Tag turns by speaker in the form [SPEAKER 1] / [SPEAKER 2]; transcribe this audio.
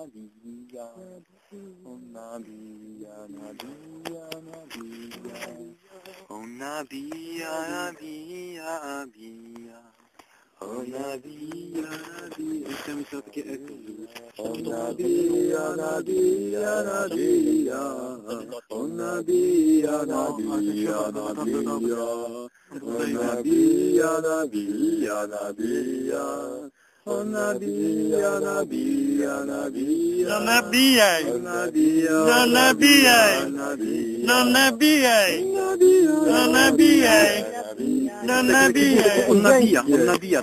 [SPEAKER 1] Maria, oh Nadia, Nadia, Nadia, oh Maria, Maria, Maria, oh Nadia, Maria. Tell me so to get Oh Nadia, Nadia, Nadia, oh Nadia, Nadia, Nadia, oh Nadia, Nadia, Nadia. Ya Nabi,
[SPEAKER 2] Ya Nabi,
[SPEAKER 1] Ya
[SPEAKER 2] Ya
[SPEAKER 1] Nabi,
[SPEAKER 2] Ya Nabi,
[SPEAKER 1] Ya
[SPEAKER 2] Ya
[SPEAKER 1] Nabi,
[SPEAKER 2] Ya Nabi,
[SPEAKER 1] Nabi,
[SPEAKER 2] Ya Nabi,
[SPEAKER 1] Ya Nabi,
[SPEAKER 2] Ya Nabi,
[SPEAKER 1] النبي النبي